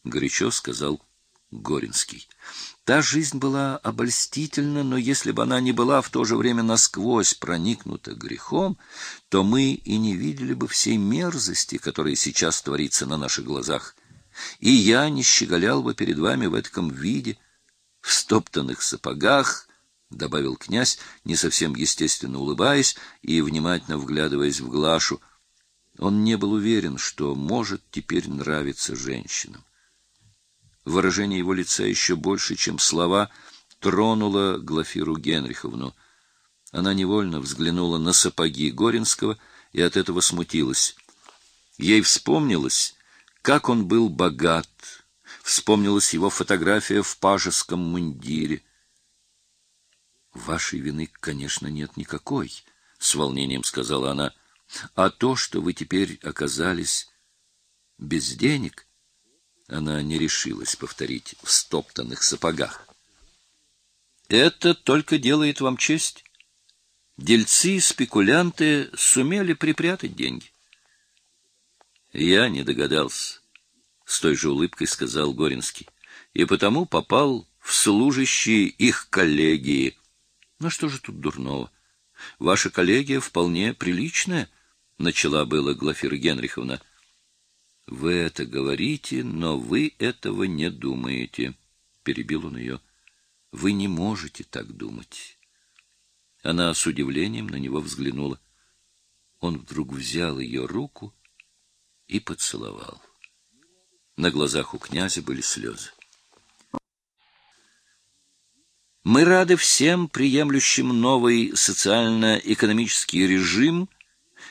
— горячо сказал Горинский. Та жизнь была обольстительна, но если бы она не была в то же время насквозь проникнута грехом, то мы и не видели бы всей мерзости, которая сейчас творится на наших глазах. И я не щеголял бы перед вами в этом виде, в стоптанных сапогах, — добавил князь, не совсем естественно улыбаясь и внимательно вглядываясь в Глашу. Он не был уверен, что может теперь нравиться женщинам. Выражение его лица еще больше, чем слова, тронуло Глафиру Генриховну. Она невольно взглянула на сапоги Горинского и от этого смутилась. Ей вспомнилось, как он был богат, вспомнилась его фотография в пажеском мундире. Вашей вины, конечно, нет никакой, с волнением сказала она. А то, что вы теперь оказались без денег, она не решилась повторить в стоптанных сапогах. Это только делает вам честь. Дельцы спекулянты сумели припрятать деньги. Я не догадался, с той же улыбкой сказал Горинский, и потому попал в служащие их коллегии. Ну что же тут дурного? Ваша коллегия вполне приличная, начала было Глафира Генриховна. Вы это говорите, но вы этого не думаете, перебил он ее. Вы не можете так думать. Она с удивлением на него взглянула. Он вдруг взял ее руку и поцеловал. На глазах у князя были слезы. Мы рады всем приемлющим новый социально-экономический режим —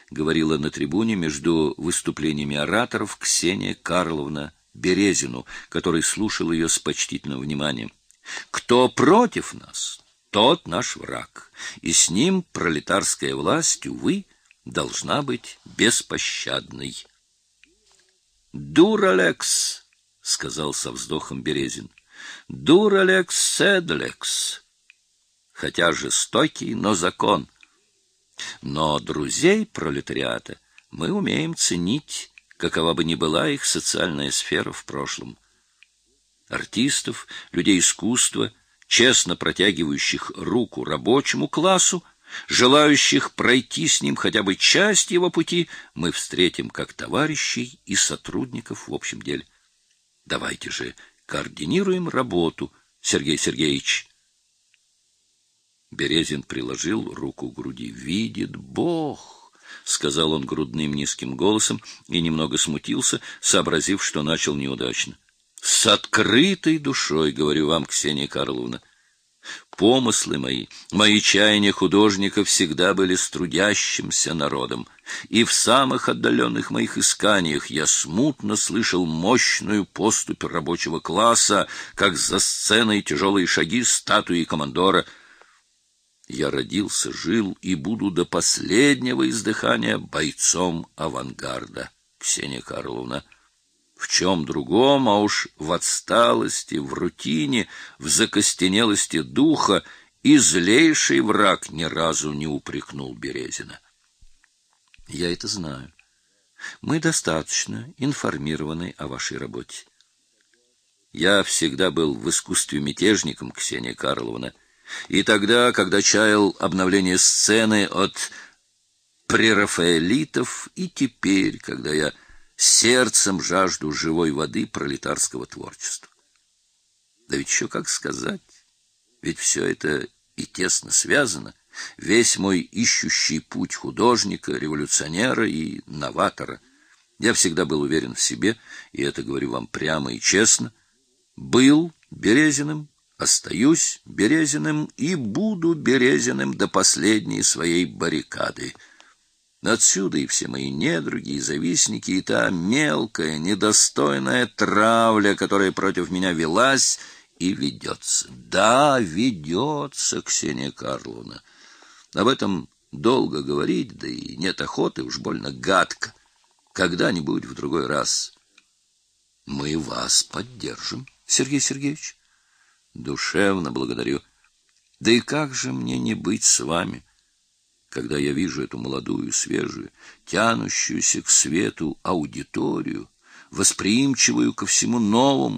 говорила на трибуне между выступлениями ораторов Ксения Карловна Березину, который слушал ее с почтительным вниманием. Кто против нас, тот наш враг, и с ним пролетарская власть, увы, должна быть беспощадной. «Дуралекс», — сказал со вздохом Березин, — «дуралекс седлекс». Хотя жестокий, но закон — но друзей пролетариата мы умеем ценить, какова бы ни была их социальная сфера в прошлом. Артистов, людей искусства, честно протягивающих руку рабочему классу, желающих пройти с ним хотя бы часть его пути, мы встретим как товарищей и сотрудников в общем деле. Давайте же координируем работу, Сергей Сергеевич. Березин приложил руку к груди. «Видит Бог!» — сказал он грудным низким голосом и немного смутился, сообразив, что начал неудачно. «С открытой душой, говорю вам, Ксения Карловна, помыслы мои, мои чаяния художника всегда были с трудящимся народом, и в самых отдаленных моих исканиях я смутно слышал мощную поступь рабочего класса, как за сценой тяжелые шаги статуи командора — я родился, жил и буду до последнего издыхания бойцом авангарда, Ксения Карловна. В чем другом, а уж в отсталости, в рутине, в закостенелости духа и злейший враг ни разу не упрекнул Березина. Я это знаю. Мы достаточно информированы о вашей работе. Я всегда был в искусстве мятежником, Ксения Карловна, — и тогда, когда чаял обновление сцены от прерафаэлитов, и теперь, когда я сердцем жажду живой воды пролетарского творчества. Да ведь еще как сказать? Ведь все это и тесно связано. Весь мой ищущий путь художника, революционера и новатора. Я всегда был уверен в себе, и это говорю вам прямо и честно, был Березиным Остаюсь Березиным и буду Березиным до последней своей баррикады. Отсюда и все мои недруги и завистники, и та мелкая, недостойная травля, которая против меня велась и ведется. Да, ведется, Ксения Карловна. Об этом долго говорить, да и нет охоты, уж больно гадко. Когда-нибудь в другой раз. Мы вас поддержим, Сергей Сергеевич. Душевно благодарю. Да и как же мне не быть с вами, когда я вижу эту молодую, свежую, тянущуюся к свету аудиторию, восприимчивую ко всему новому,